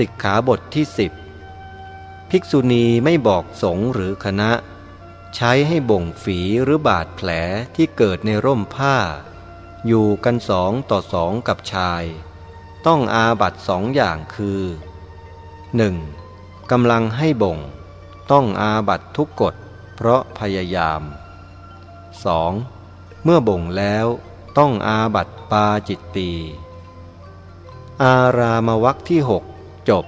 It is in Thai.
สิกขาบทที่สิบภิกษุณีไม่บอกสงฆ์หรือคณะ ใช้ให้บ่งฝีหรือบาดแผลที่เกิดในร่มผ้า อยู่กันสองต่อสองกับชาย ต้องอาบัตสองอย่างคือ 1. กำลังให้บ่ง ต้องอาบัตทุกกฎเพราะพยายาม 2. เมื่อบ่งแล้วต้องอาบัตปาจิตตีอารามวักที่หก จบ